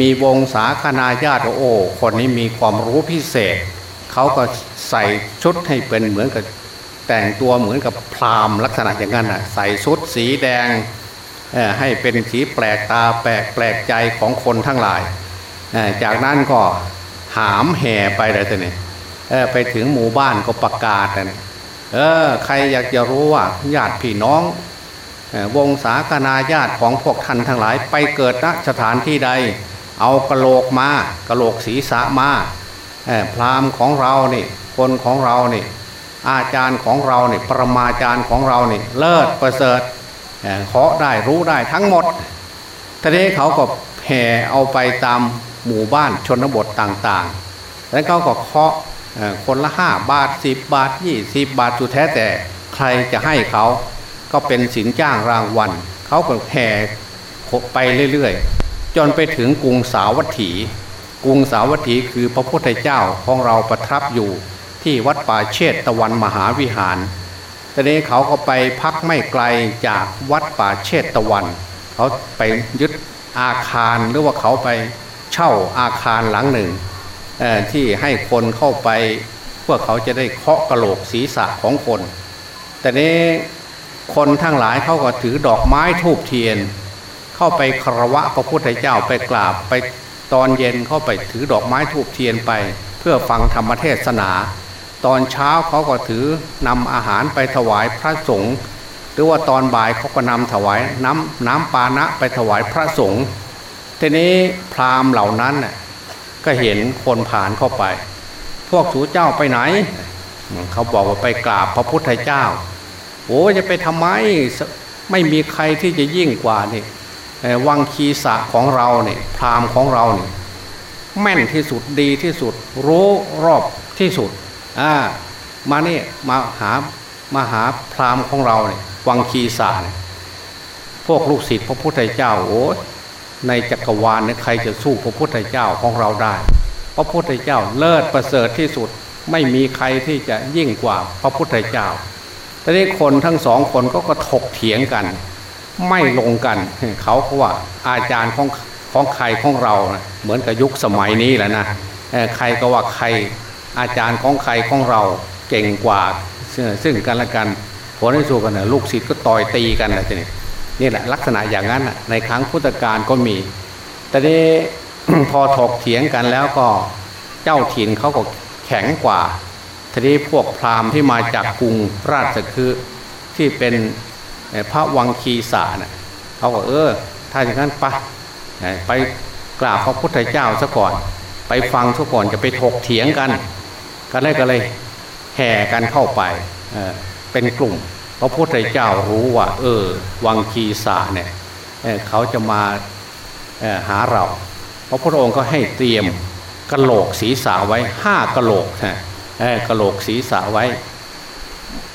S2: มีวงศาคณาญาติโอ้คนนี้มีความรู้พิเศษ เขาก็ใส่ชุดให้เป็นเหมือนกับแต่งตัวเหมือนกับพราหมณ์ลักษณะอย่างนั้นอะใส่ชุดสีแดงให้เป็นสีแปลกตาแปลกแปลกใจของคนทั้งหลาย จากนั้นก็ หามแห่ไปเลยทีนี้ไปถึงหมู่บ้านก็ประกาศนะเออ ใครอยากจะรู้ว่าญาติพี่น้องวงศาคณาญาติของพวกท่านทั้งหลาย ไปเกิดณสถานที่ใด เอากระโหลกมากระโหลกศีรษะมาพราหมณ์ของเรานี่คนของเรานี่อาจารย์ของเราเนี่ยปรมาจารย์ของเราเนี่ยเลิศประเสริฐเคาะได้รู้ได้ทั้งหมดทีนี้เขาก็แห่เอาไปตาม หมู่บ้านชนบทต่างๆ แล้วเขาก็เคาะคนละห้าบาทสิบบาทยี่สิบบาทสุดแท้แต่ใครจะให้เขาก็เป็นสินจ้างรางวัลเขาก็แห่ไปเรื่อยๆ จนไปถึงกรุงสาวัตถี กรุงสาวัตถีคือพระพุทธเจ้าของเราประทับอยู่ที่วัดป่าเชตตะวันมหาวิหารตอนนี้เขาก็ไปพักไม่ไกลจากวัดป่าเชตตะวัน เขาไปยึดอาคารหรือว่าเขาไป เช่าอาคารหลังหนึ่งที่ให้คนเข้าไปเพื่อเขาจะได้เคาะกระโหลกศีรษะของคน แต่นี้คนทั้งหลายเขาก็ถือดอกไม้ทูบเทียน เข้าไปคารวะพระพุทธเจ้าไปกราบไปตอนเย็นเข้าไปถือดอกไม้ทูบเทียนไป เพื่อฟังธรรมเทศนา ตอนเช้าเขาก็ถือนำอาหารไปถวายพระสงฆ์หรือว่าตอนบ่ายเขาก็นำถวายน้ำน้ำปานะไปถวายพระสงฆ์ ทีนี้พราหมณ์เหล่านั้นก็เห็นคนผ่านเข้าไป พวกสูเจ้าไปไหน เขาบอกว่าไปกราบพระพุทธเจ้าโอ้จะไปทำไมไม่มีใครที่จะยิ่งกว่านี่วังคีสะของเราเนี่ยพราหมณ์ของเราเนี่ยแม่นที่สุดดีที่สุด รู้รอบที่สุดอ่ามาเนี่ยมาหามาหาพราหมณ์ของเราเนี่ยวังคีสะเนี่ยพวกลูกศิษย์พระพุทธเจ้าโอ้ ในจักรวาลเนี่ยใครจะสู้พระพุทธเจ้าของเราได้ พระพุทธเจ้าเลิศประเสริฐที่สุดไม่มีใครที่จะยิ่งกว่าพระพุทธเจ้าตอนนี้คนทั้งสองคนก็ก็ถกเถียงกัน ไม่ลงกัน เขาเขาว่าอาจารย์ของของใครของเรานะเหมือนกับยุคสมัยนี้แหละนะใครก็ว่าใครอาจารย์ของใครของเราเก่งกว่าซึ่งกันและกันผลที่สุดกันนะลูกศิษย์ก็ต่อยตีกันนะทีนี้ นี่แหละลักษณะอย่างนั้นในครั้งพุทธกาลก็มี แต่นี้พอถกเถียงกันแล้วก็เจ้าถิ่นเขาก็แข็งกว่าทีนี้พวกพราหมณ์ที่มาจากกรุงราชคือที่เป็นพระวังคีสานะเขาก็เออ ถ้าอย่างนั้นไปไปกราบพระพุทธเจ้าซะก่อน ไปฟังซะก่อนจะไปถกเถียงกัน ก็เลยก็เลยแห่กันเข้าไปเเป็นกลุ่ม พระพุทธเจ้ารู้ว่า เออ วังคีสาเนี่ยเเขาจะมาหาเรา พระพุทธองค์ก็ให้เตรียมกระโหลกศีรษะไว้ห้ากระโหลกนะกระโหลกศีรษะไว้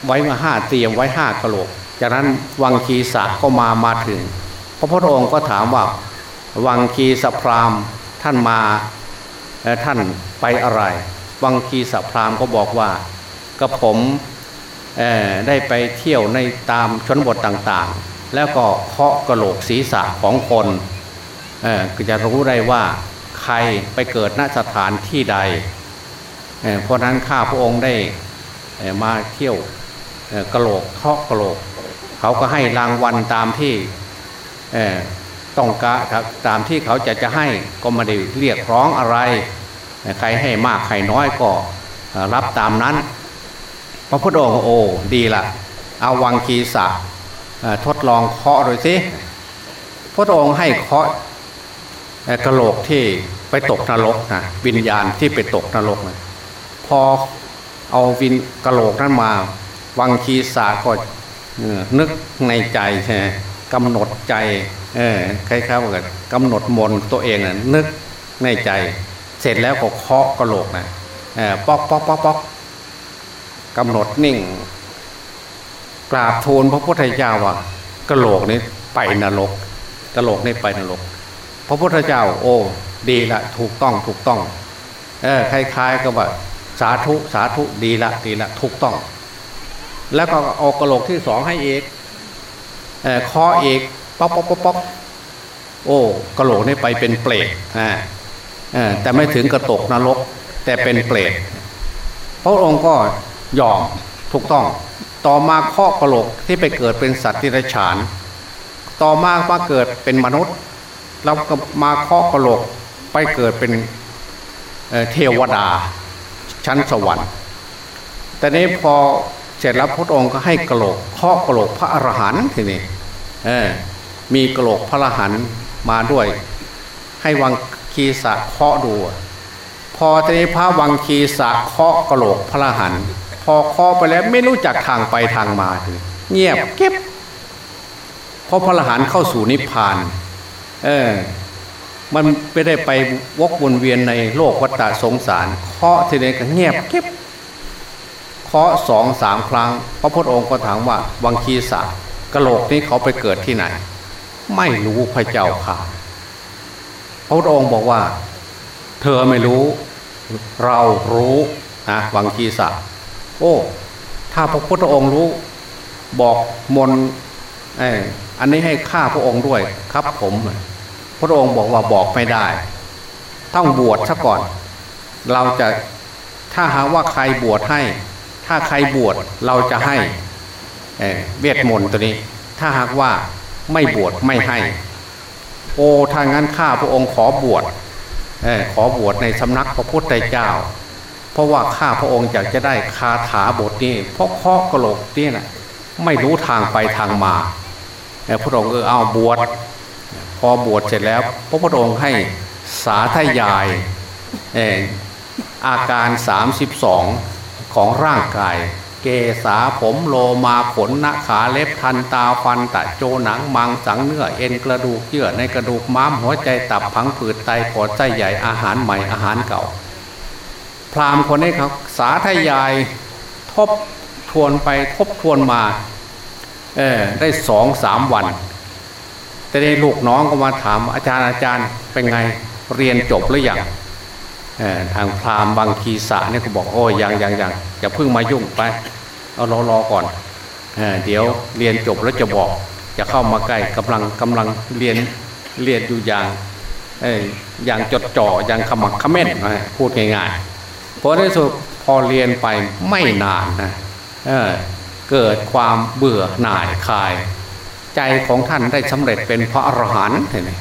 S2: ไว้มาห้าเตรียมไว้ห้ากระโหลก จากนั้นวังคีสะก็มามาถึง พระพุทธองค์ก็ถามว่า วังคีสพรามท่านมาท่านไปอะไร วังคีสพรามก็บอกว่าก็ผม ได้ไปเที่ยวในตามชนบทต่างๆ แล้วก็เคาะกระโหลกศีรษะของคนก็จะรู้ได้ว่าใครไปเกิดณสถานที่ใด เพราะนั้นข้าพระองค์ได้มาเที่ยวกระโหลกเคาะกระโหลก เขาก็ให้รางวัลตามที่ต้องการตามที่เขาจะจะให้ก็ไม่ได้เรียกร้องอะไร ใครให้มากใครน้อยก็รับตามนั้น พระพุทธองค์โอ้ดีละเอาวังคีสะทดลองเคาะดูสิพระองค์ให้เคาะกระโหลกที่ไปตกนรกนะวิญญาณที่ไปตกนรกนะพอเอาวินกระโหลกนั้นมา วังคีสาก็นึกในใจใช่กำหนดใจเออคล้ายๆกับกำหนดมนตัวเองนะนึกในใจ เสร็จแล้วก็เคาะกระโหลกนะป๊อกป๊อกป๊อกป๊อก กำหนดนิ่ง กราบทูลพระพุทธเจ้าว่ากระโหลกนี้ไปนรกกระโหลกนี้ไปนรก พระพุทธเจ้า โอ้ดีละถูกต้องถูกต้อง เออคล้ายๆกับว่า สาธุสาธุดีละดีละถูกต้อง แล้วก็เอากระโหลกที่สองให้เอกเออคอเอกป๊อกป๊อกป๊อกป๊อกโอ้กระโหลกนี่ไปเป็นเปรตอ่าแต่ไม่ถึงกระตกนรก แต่เป็นเปรตพระองค์ก็ ยอมถูกต้อง ต่อมาข้อกระโหลกที่ไปเกิดเป็นสัตว์ที่ไรฉาน ต่อมามาเกิดเป็นมนุษย์เราก็มาเคาะกระโหลกไปเกิดเป็นเทวดา ชั้นสวรรค์แต่นี้พอเสร็จแล้วพระองค์ก็ให้กระโหลกเคาะกระโหลกพระอรหันต์ทีนี้มีกระโหลกพระอรหันต์มาด้วย ให้วังคีสะเคาะดู พอทีนี้พระวังคีสะเคาะกระโหลกพระอรหันต์ พอคาะไปแล้วไม่รู้จักทางไปทางมาเงียบเก็บเพราะพระอรหันต์เข้าสู่นิพพาน เออ มันไม่ได้ไปวกวนเวียนในโลกวัฏสงสารเคาะทีนี้ก็เงียบเก็บเคาะสองสามครั้ง พระพุทธองค์ก็ถามว่าวังคีสากระโหลกนี้เขาไปเกิดที่ไหน ไม่รู้พระเจ้าค่ะ พระพุทธองค์บอกว่า เธอไม่รู้ เรารู้นะวังคีสา โอ้ ถ้าพระพุทธองค์รู้บอกมนไอันนี้ให้ข้าพระองค์ด้วยครับผม พระองค์บอกว่าบอกไม่ได้ ต้องบวชซะก่อน เราจะถ้าหาว่าใครบวชให้ ถ้าใครบวชเราจะให้เวทมนต์ตัวนี้ ถ้าหากว่าไม่บวชไม่ให้ โอ้ถ้างั้นข้าพระองค์ขอบวชขอบวชในสำนักพระพุทธเจ้า เพราะว่าข้าพระองค์อยากจะได้คาถาบทนี้เพราะข้อกระโหลกนี่นะไม่รู้ทางไปทางมาพระองค์เออเอาบวชพอบวชเสร็จแล้ว พระพุทธองค์ให้สาธยายอาการ 32 ของร่างกาย เกษาผมโลมาขนนขาเล็บทันตาฟันตะโจหนังมังสังเนื้อเอ็นกระดูกเยื่อในกระดูกม้ามหัวใจตับพังผืดไตปอดไส้ใหญ่อาหารใหม่อาหารเก่า พราหมณ์คนนี้ครับสาธยายทบทวนไปทบทวนมาเออได้สองสามวัน แต่ในลูกน้องก็มาถามอาจารย์อาจารย์เป็นไงเรียนจบหรือยังทางพราหมณ์บางคีสะเนี่ยเขาบอกโอ้ยยังยังยังอย่าเพิ่งมายุ่งไปเอารอรอก่อนเเดี๋ยวเรียนจบแล้วจะบอกจะเข้ามาใกล้กำลังกำลังเรียนเรียนอยู่อย่างอย่างจดจ่ออย่างขมักขม้นพูดง่ายๆ เพราะในสุดพอเรียนไปไม่นานนะเเกิดความเบื่อหน่ายคลาย ใจของท่านได้สำเร็จเป็นพระอรหันต์เห็นไหม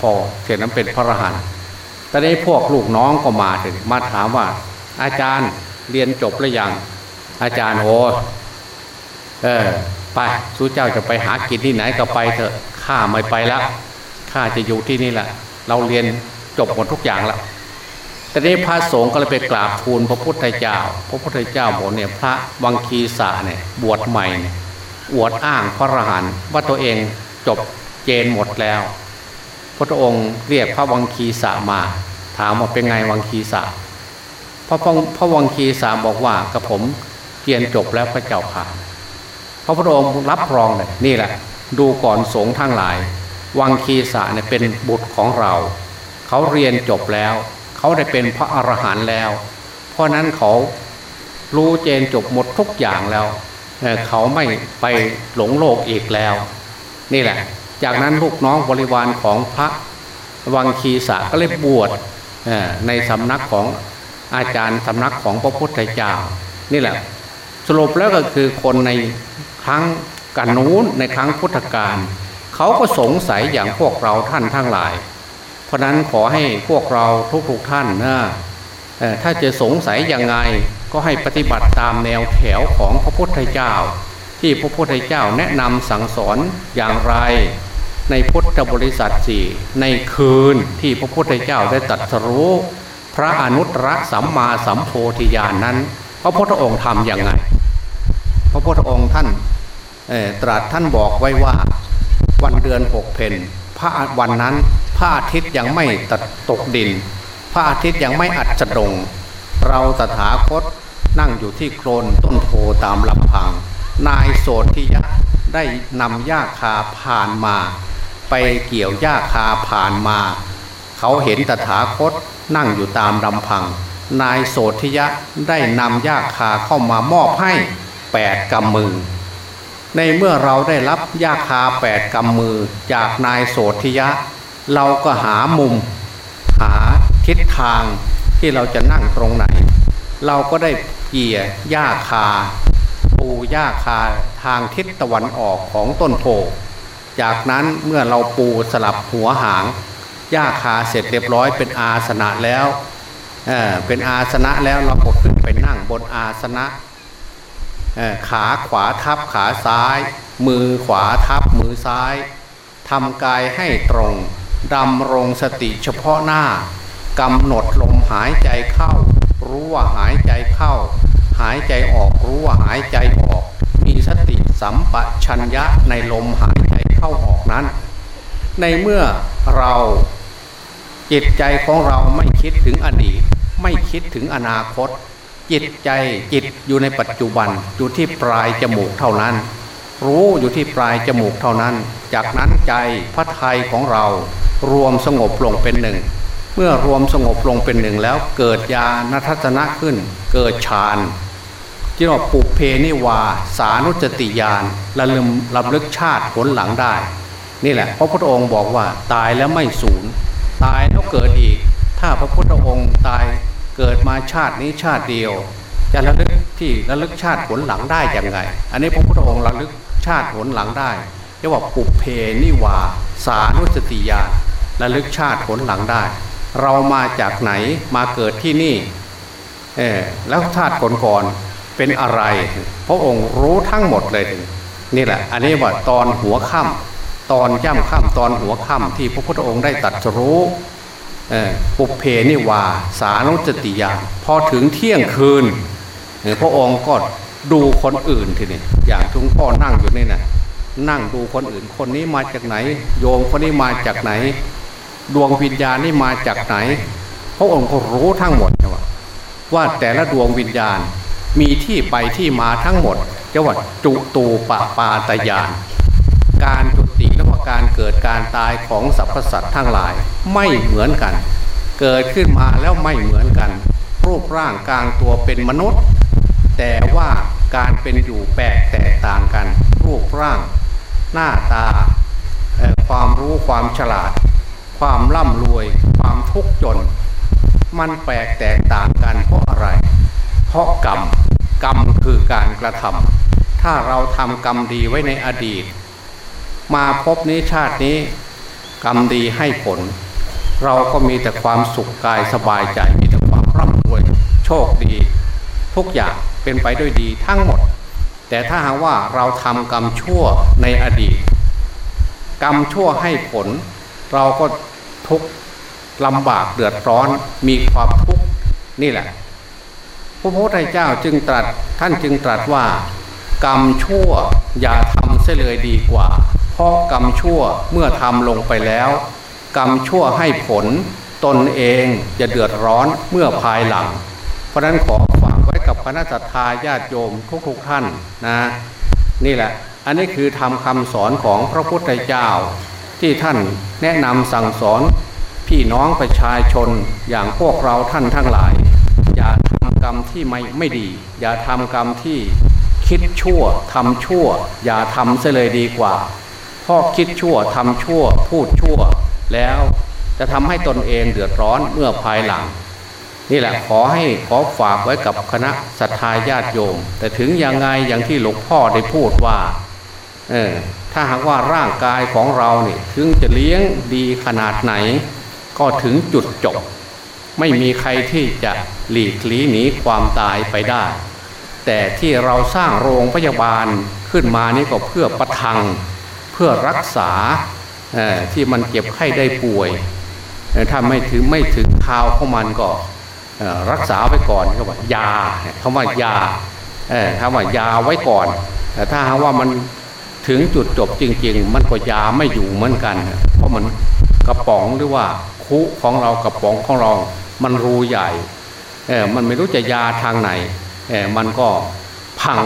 S2: พอเห็นนั้นเป็นพระอรหันต์ตอนนี้พวกลูกน้องก็มาถึงมาถามว่า อาจารย์เรียนจบหรือยัง อาจารย์โอ้เออไปสู้เจ้าจะไปหากินที่ไหนก็ไปเถอะข้าไม่ไปแล้วข้าจะอยู่ที่นี่แหละเราเรียนจบหมดทุกอย่างแล้ว แต่นี้พระสงฆ์ก็เลยไปกราบทูลพระพุทธเจ้า พระพุทธเจ้าบอกเนี่ยพระวังคีสาเนี่ยบวชใหม่เนี่ยอวดอ้างพระอรหันต์ว่าตัวเองจบเจนหมดแล้ว พระองค์เรียกพระวังคีสามา ถามว่าเป็นไงวังคีสาพระพระวังคีสาบอกว่ากระผมเรียนจบแล้วพระเจ้าค่ะพระพุทธองค์รับรองเลยนี่แหละ ดูก่อนสงฆ์ทั้งหลาย วังคีสาเนี่ยเป็นบุตรของเรา เขาเรียนจบแล้ว เขาได้เป็นพระอรหันต์แล้ว เพราะนั้นเขารู้เจนจบหมดทุกอย่างแล้วเขาไม่ไปหลงโลกอีกแล้ว นี่แหละ จากนั้นลูกน้องบริวารของพระวังคีสะก็เลยบวชในสำนักของอาจารย์สำนักของพระพุทธเจ้า นี่แหละ สรุปแล้วก็คือคนในครั้งกันนู้นในครั้งพุทธกาลเขาก็สงสัยอย่างพวกเราท่านทั้งหลาย ราะนั้นขอให้พวกเราทุกๆท่านนะถ้าจะสงสัยยังไงก็ให้ปฏิบัติตามแนวแถวของพระพุทธเจ้า ที่พระพุทธเจ้าแนะนำสั่งสอนอย่างไร ในพุทธบริษัทสี่ในคืนที่พระพุทธเจ้าได้ตรัสรู้ พระอนุตตรสัมมาสัมโพธิญาณนนั้น พระพุทธองค์ทำอย่างไง พระพุทธองค์ท่านตรัสท่านบอกไว้ว่าวันเดือนหกเพนพระวันนั้น ระอาทิตย์ยังไม่ตตกดิน พระอาทิตย์ยังไม่อัดจดง เราตถาคตนั่งอยู่ที่โคลนต้นโพตามลำพัง นายโสธิยะได้นำหญ้าคาผ่านมา ไปเกี่ยวหญ้าคาผ่านมา เขาเห็นตถาคตนั่งอยู่ตามลำพัง นายโสธิยะได้นำหญ้าคาเข้ามามอบให้แปดกำมือในเมื่อเราได้รับยาคาแปดกำมือจากนายโสธิยะ เราก็หามุม หาทิศทางที่เราจะนั่งตรงไหน เราก็ได้เกี่ยหญ้าคา ปูหญ้าคาทางทิศตะวันออกของต้นโพจากนั้นเมื่อเราปูสลับหัวหางหญ้าคาเสร็จเรียบร้อยเป็นอาสนะแล้วเเป็นอาสนะแล้วเราก็ขึ้นไปนั่งบนอาสนะขาขวาทับขาซ้าย มือขวาทับมือซ้ายทำกายให้ตรง ดำรงสติเฉพาะหน้ากำหนดลมหายใจเข้า รู้ว่าหายใจเข้า หายใจออกรู้ว่าหายใจออก มีสติสัมปชัญญะในลมหายใจเข้าออกนั้น ในเมื่อเราจิตใจของเราไม่คิดถึงอดีต ไม่คิดถึงอนาคต จิตใจจิตอยู่ในปัจจุบันอยู่ที่ปลายจมูกเท่านั้น รู้อยู่ที่ปลายจมูกเท่านั้น จากนั้นใจพระไทยของเรารวมสงบลงเป็นหนึ่ง เมื่อรวมสงบลงเป็นหนึ่งแล้วเกิดญาณทัศนะขึ้น เกิดฌานที่เราปุเพนิวา สานุจติญาณระลึมลำลึกชาติผลหลังได้ นี่แหละ พระพุทธองค์บอกว่าตายแล้วไม่สูญตายแล้วเกิดอีก ถ้าพระพุทธองค์ตายเกิดมาชาตินี้ชาติเดียว จะระลึกที่ระลึกชาติผลหลังได้อย่างไง อันนี้พระพุทธองค์ระลึก ชาติผลหลังได้เรียกว่าปุเพนิวา สานุสติญาระลึกชาติผลหลังได้ เรามาจากไหนมาเกิดที่นี่เออแล้วชาติก่อนก่อนเป็นอะไรพระองค์รู้ทั้งหมดเลยนี่แหละ อันนี้ว่าตอนหัวค่ำตอนย่ำค่ำตอนหัวค่ำที่พระพุทธองค์ได้ตัดรู้ปุเพนิวา สานุจติยาพอถึงเที่ยงคืน พระองค์ก็ ดูคนอื่นทีนี้อย่างทุงพ่อนั่งอยู่นี่นะนั่งดูคนอื่น คนนี้มาจากไหน โยมคนนี้มาจากไหน ดวงวิญญาณนี่มาจากไหนพระองค์ก็รู้ทั้งหมดว่าว่าแต่ละดวงวิญญาณมีที่ไปที่มาทั้งหมดจะว่าจุตูปปาตยาน การจุติและว่าการเกิดการตายของสรรพสัตว์ทั้งหลาย ไม่เหมือนกัน เกิดขึ้นมาแล้วไม่เหมือนกัน รูปร่างกลางตัวเป็นมนุษย์ แต่ว่า การเป็นอยู่แปลกแตกต่างกัน รูปร่าง หน้าตา ความรู้ความฉลาด ความร่ำรวย ความทุกข์จน มันแปลกแตกต่างกันเพราะอะไร เพราะกรรม กรรมคือการกระทำถ้าเราทำกรรมดีไว้ในอดีต มาพบนี้ชาตินี้ กรรมดีให้ผล เราก็มีแต่ความสุขกายสบายใจมีแต่ความร่ำรวย โชคดี ทุกอย่าง เป็นไปด้วยดีทั้งหมด แต่ถ้าหากว่าเราทำกรรมชั่วในอดีต กรรมชั่วให้ผล เราก็ทุกข์ลำบากเดือดร้อนมีความทุกข์นี่แหละ พระพุทธเจ้าจึงตรัสท่านจึงตรัสว่า กรรมชั่วอย่าทำเสียเลยดีกว่า เพราะกรรมชั่วเมื่อทำลงไปแล้ว กรรมชั่วให้ผลตนเองจะเดือดร้อนเมื่อภายหลัง เพราะนั้นขอ้กับคณะสัตยาญาติโยมทุกๆท่านนะนี่แหละ อันนี้คือทำคำสอนของพระพุทธเจ้า ที่ท่านแนะนำสั่งสอนพี่น้องประชาชนอย่างพวกเราท่านทั้งหลาย อย่าทำกรรมที่ไม่ไม่ดี อย่าทำกรรมที่คิดชั่วทำชั่ว อย่าทำเสียเลยดีกว่าเพราะคิดชั่วทำชั่ว พูดชั่ว แล้วจะทำให้ตนเองเดือดร้อนเมื่อภายหลัง นี่แหละขอให้ขอฝากไว้กับคณะศรัทธาญาติโยม แต่ถึงยังไงอย่างที่หลวงพ่อได้พูดว่าเออถ้าหากว่าร่างกายของเราเนี่ยถึงจะเลี้ยงดีขนาดไหน ก็ถึงจุดจบ ไม่มีใครที่จะหลีกลี่หนีความตายไปได้ แต่ที่เราสร้างโรงพยาบาลขึ้นมานี่ก็เพื่อประทัง เพื่อรักษาที่มันเจ็บไข้ได้ป่วยถ้าไม่ถึงไม่ถึงข่าวของมันก็ รักษาไว้ก่อนเขาบอกยาคำว่ายาคำว่ายาไว้ก่อน แต่ถ้าว่ามันถึงจุดจบจริง ๆ มันก็ยาไม่อยู่เหมือนกัน เพราะมันกระป๋องหรือว่าคุของเรากระป๋องของเรา มันรูใหญ่เออมันไม่รู้จะยาทางไหนเออมันก็พัง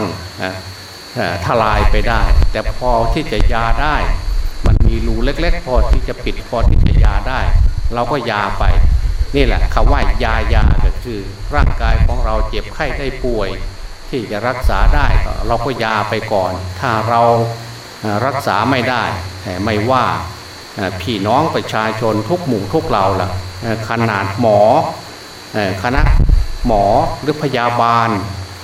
S2: ทลายไปได้ แต่พอที่จะยาได้ มันมีรูเล็ก ๆ พอที่จะปิดพอที่จะยาได้ เราก็ยาไป นี่แหละคำว่ายายาก็คือร่างกายของเราเจ็บไข้ได้ป่วย ที่จะรักษาได้เราก็ยาไปก่อน ถ้าเรารักษาไม่ได้ ไม่ว่าพี่น้องประชาชนทุกหมู่ทุกเราล่ะขนาดหมอคณะหมอหรือพยาบาล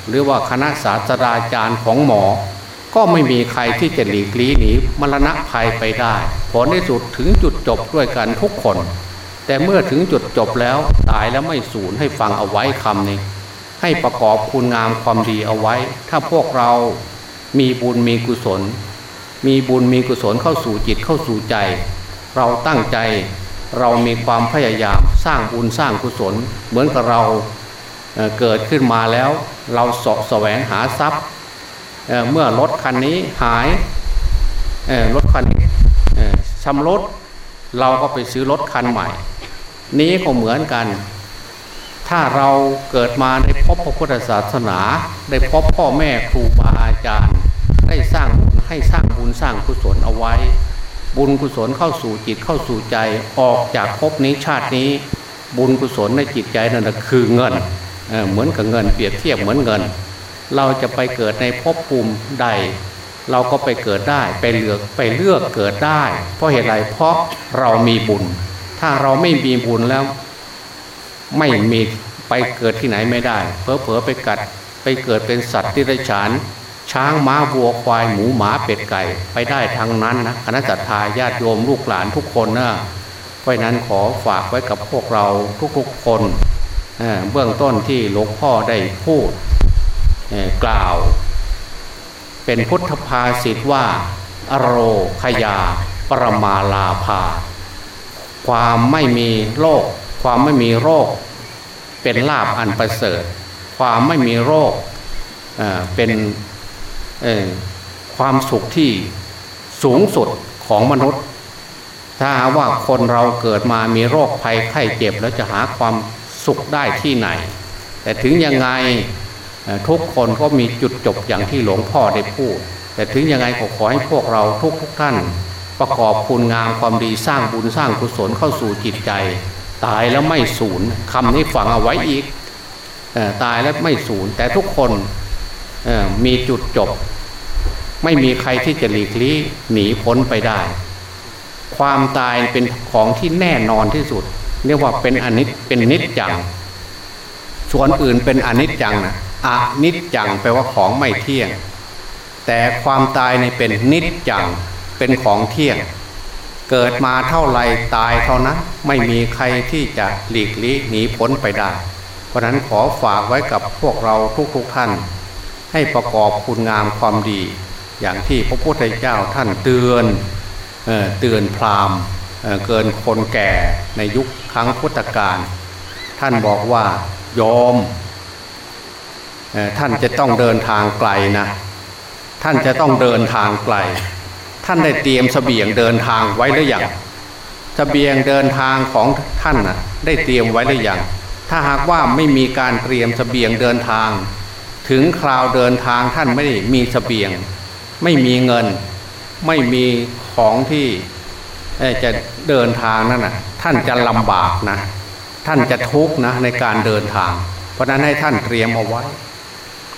S2: หรือว่าคณะศาสตราจารย์ของหมอ ก็ไม่มีใครที่จะหลีกลี่หนีมรณะภัยไปได้ ผลในสุดถึงจุดจบด้วยกันทุกคน แต่เมื่อถึงจุดจบแล้วตายแล้วไม่สูญให้ฟังเอาไว้คำนี้ ให้ประกอบคุณงามความดีเอาไว้ ถ้าพวกเรามีบุญมีกุศล มีบุญมีกุศลเข้าสู่จิตเข้าสู่ใจ เราตั้งใจเรามีความพยายามสร้างบุญสร้างกุศล เหมือนกับเราเเกิดขึ้นมาแล้ว เราสาะแสวงหาทรัพย์เเมื่อรถคันนี้หายรถคันนี้ชำรถเราก็ไปซื้อรถคันใหม่ นี้ก็เหมือนกัน ถ้าเราเกิดมาได้พบพระพุทธศาสนา ได้พบพ่อแม่ครูบาอาจารย์ ได้สร้างให้สร้างบุญสร้างกุศลเอาไว้ บุญกุศลเข้าสู่จิตเข้าสู่ใจออกจากภพนี้ชาตินี้ บุญกุศลในจิตใจนั่นคือเงินเเหมือนกับเงินเปรียบเทียบเหมือนเงิน เราจะไปเกิดในภพภูมิใด เราก็ไปเกิดได้ไปเลือกไปเลือกเกิดได้ เพราะเหตุไรเพราะเรามีบุญ ถ้าเราไม่มีบุญแล้ว ไม่มีไปเกิดที่ไหนไม่ได้ เพอเพอไปกัดไปเกิดเป็นสัตว์ที่ไรฉาน ช้างม้าวัวควายหมูหมาเป็ดไก่ ไปได้ทางนั้นนะคณะจัตตาญาติโยมลูกหลานทุกคนนะเพราะนั้นขอฝากไว้กับพวกเราทุกๆคนเบื้องต้นที่หลวงพ่อได้พูดกล่าว เป็นพุทธภาษิตว่า อโรคยา ปรมาลาภา ความไม่มีโรค ความไม่มีโรค เป็นลาภอันประเสริฐ ความไม่มีโรคเป็นความสุขที่สูงสุดของมนุษย์ ถ้าว่าคนเราเกิดมามีโรคภัยไข้เจ็บ แล้วจะหาความสุขได้ที่ไหน แต่ถึงยังไงทุกคนก็มีจุดจบอย่างที่หลวงพ่อได้พูด แต่ถึงยังไงก็ขอให้พวกเราทุกทุกท่าน ประกอบคุณงามความดีสร้างบุญสร้างกุศลเข้าสู่จิตใจ ตายแล้วไม่สูญคำนี้ฝังเอาไว้อีกตายแล้วไม่สูญแต่ทุกคนมีจุดจบ ไม่มีใครที่จะหลีกลี่หนีพ้นไปได้ ความตายเป็นของที่แน่นอนที่สุด เรียกว่าเป็นอนิจเป็นนิจจัง ส่วนอื่นเป็นอนิจจังนะอนิจจังแปลว่าของไม่เที่ยง แต่ความตายในเป็นนิจจัง เป็นของเที่ยง เกิดมาเท่าไรตายเท่านั้น ไม่มีใครที่จะหลีกลี่หนีพ้นไปได้ เพราะนั้นขอฝากไว้กับพวกเราทุกๆทท่าน ให้ประกอบคุณงามความดี อย่างที่พระพุทธเจ้าท่านเตือนเตือนพราหมณ์เกินคนแก่ในยุคครั้งพุทธกาลท่านบอกว่ายอมท่านจะต้องเดินทางไกลนะ ท่านจะต้องเดินทางไกล ท่านได้เตรียมสเสบียงเดินทางไว้หรือยังสเสบียงเดินทางของท่านนะได้เตรียมไว้หรือยังถ้าหากว่าไม่มีการเตรียมสเสบียงเดินทาง ถึงคราวเดินทางท่านไม่ได้มีสเสบียง ไม่มีเงิน ไม่มีของที่จะเดินทางนั่นนะท่านจะลำบากนะท่านจะทุกข์นะในการเดินทาง เพราะนั้นให้ท่านเตรียมเอาไว้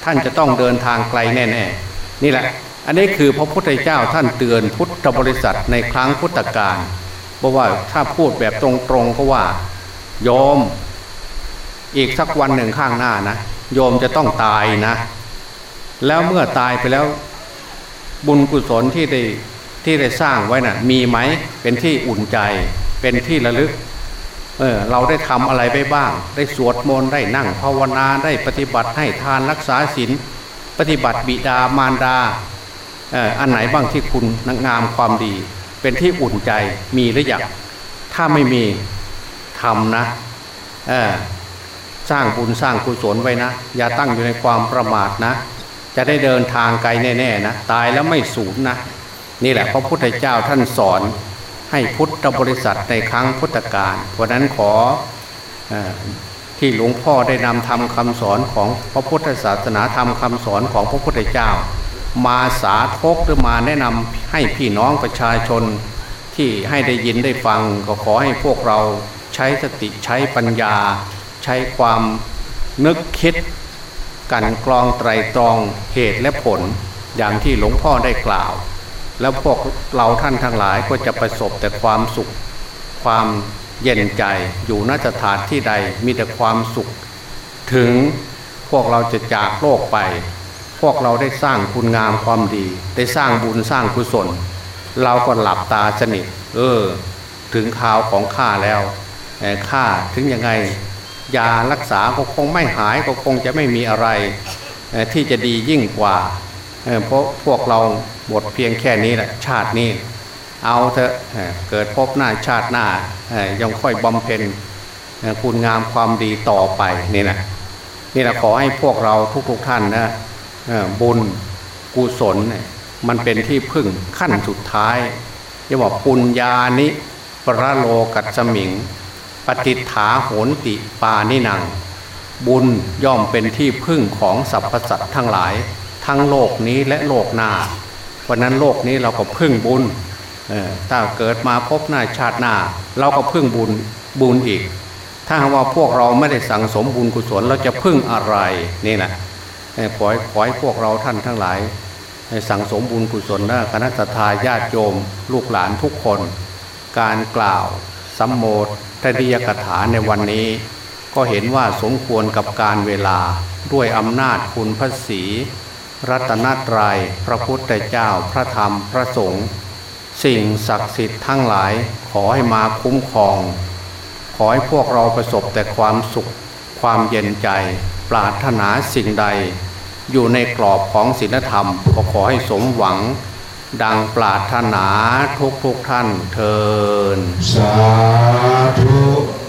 S2: ท่านจะต้องเดินทางไกลแน่ ๆ นี่แหละ อันนี้คือพระพุทธเจ้าท่านเตือนพุทธบริษัทในครั้งพุทธกาลเพราะว่าถ้าพูดแบบตรงๆก็ว่า โยม อีกสักวันหนึ่งข้างหน้านะโยมจะต้องตายนะ แล้วเมื่อตายไปแล้วบุญกุศลที่ได้ที่ได้สร้างไว้นะ่ะ มีไหมเป็นที่อุ่นใจ เป็นที่ระลึกเออเราได้ทำอะไรไปบ้าง ได้สวดมนต์ได้นั่งภาวนาได้ปฏิบัติให้ทานรักษาศีลปฏิบัติบิดามารดา อออันไหนบ้างที่คุณงามความดี เป็นที่อุ่นใจมีหรือยังถ้าไม่มีทำนะเออสร้างบุญสร้างกุศลไว้นะ อย่าตั้งอยู่ในความประมาทนะ จะได้เดินทางไกลแน่ๆนะ ตายแล้วไม่สูญนะ นี่แหละพระพุทธเจ้าท่านสอนให้พุทธบริษัทในครั้งพุทธกาลเพราะนั้นขออที่หลวงพ่อได้นำทำคำสอนของพระพุทธศาสนาธรรมคำสอนของพระพุทธเจ้า มาสาธกหรือมาแนะนำให้พี่น้องประชาชนที่ให้ได้ยินได้ฟังก็ขอให้พวกเราใช้สติใช้ปัญญา ใช้ความนึกคิด กันกรองไตรตรองเหตุและผลอย่างที่หลวงพ่อได้กล่าว แล้วพวกเราท่านทั้งหลายก็จะประสบแต่ความสุข ความเย็นใจอยู่นสถานที่ใดมีแต่ความสุข ถึงพวกเราจะจากโลกไป วกเราได้สร้างคุณงามความดี ได้สร้างบุญสร้างกุศล เราก็หลับตาสนิทเออ ถึงข่าวของข้าแล้วข้าถึงยังไงยารักษาก็คงไม่หายก็คงจะไม่มีอะไรที่จะดียิ่งกว่าเพราะพวกเราหมดเพียงแค่นี้แหละชาตินี้ เอาเถอะเกิดพบหน้าชาติหน้ายังค่อยบำเพ็ญคุณงามความดีต่อไปนี่นะนี่แหละขอให้พวกเราทุกๆทท่านนะ บุญกุศลมันเป็นที่พึ่งขั้นสุดท้ายเรียกว่าปุญญานิปรโลกัสมิง ปฏิฐาโหนติปานินัง บุญย่อมเป็นที่พึ่งของสรรพสัตว์ทั้งหลาย ทั้งโลกนี้และโลกหน้าเพราะนั้นโลกนี้เราก็พึ่งบุญถ้าเกิดมาพบหน้าชาติหน้า เราก็พึ่งบุญบุญอีก ถ้าว่าพวกเราไม่ได้สั่งสมบุญกุศลเราจะพึ่งอะไรนี่แหละ ขอขอให้พวกเราท่านทั้งหลาย สั่งสมบุญกุศลนะคณะทาญาติโยมลูกหลานทุกคน การกล่าวสัมโมทริยกถาในวันนี้ ก็เห็นว่าสมควรกับการเวลาด้วยอำนาจคุณพระศีรัตนตรยัยพระพุทธเจ้าพระธรรมพระสงฆ์สิ่งศักดิ์สิทธิ์ทั้งหลายขอให้มาคุ้มครอง ขอให้พวกเราประสบแต่ความสุขความเย็นใจ ปรารถนาสิ่งใด อยู่ในกรอบของศีลธรรมก็ขอให้สมหวัง ดังปรารถนาทุกทุกท่านเทินสาธุ